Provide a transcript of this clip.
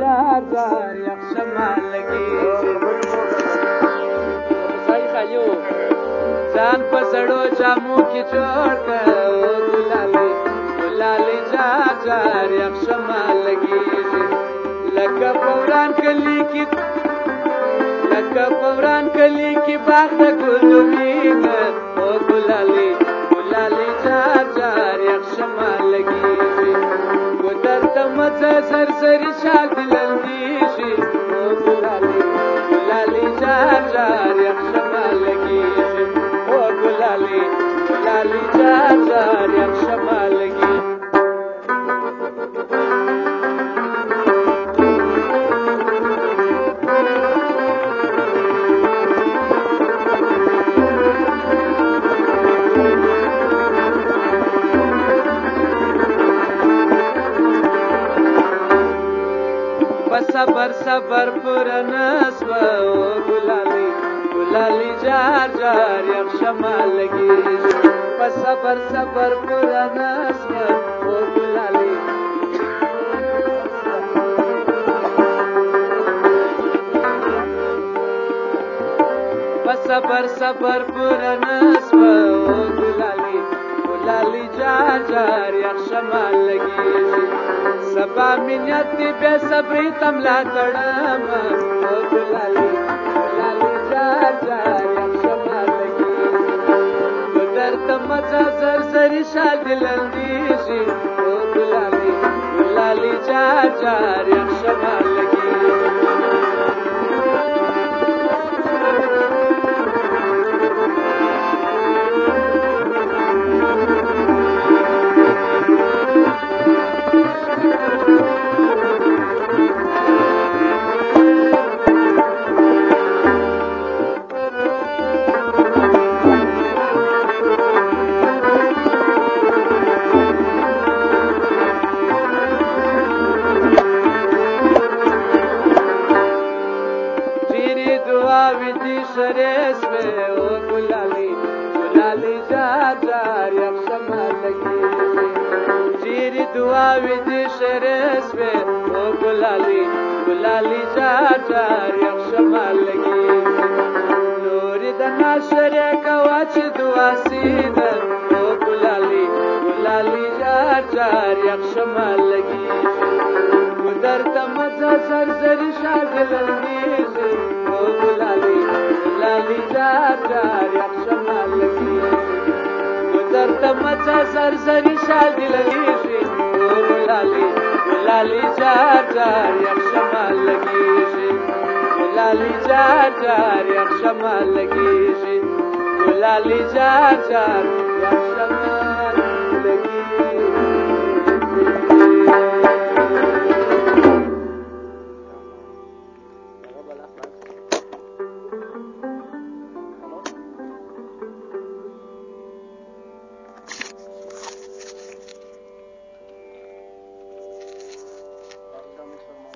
جار جار یخشمال لگی ځان په جامو کې جوړ کړ ګلالي ګلالي جار جار یخشمال لگی لکه پوران کلی کې لکه پوران کلی کې باغ د ګلو مینه او ګلالي ګدر سرسری مزه سر صبر صبر پرنس و گلالی گلالی جار جار یک شمال لگی صبر صبر پرنس و گلالی. صبر صبر پرنس و گلالی گلالی جار جار یک شمال لگی سبا منیت بے صبری تملا کڑم او گلالی گلالی جار جار یک شما لگی در تمزا زر زری شال دلندی شی او گلالی گلالی جار جار یک سرس میں او گلالی گلالی جار جار یک شما لگی۔ جیر دعا ویدی شرس میں او گلالی گلالی جار جار یک شما لگی۔ نوری دنا شرے کواچ دعا سیدن او گلالی گلالی جار جار یک شما لگی گدر تمزا سر سر شاد لگی او گلالی گلالی جار جار یک شمال لگی گدر تمزا سر سر لگی شمال لگی شمال لگی شمال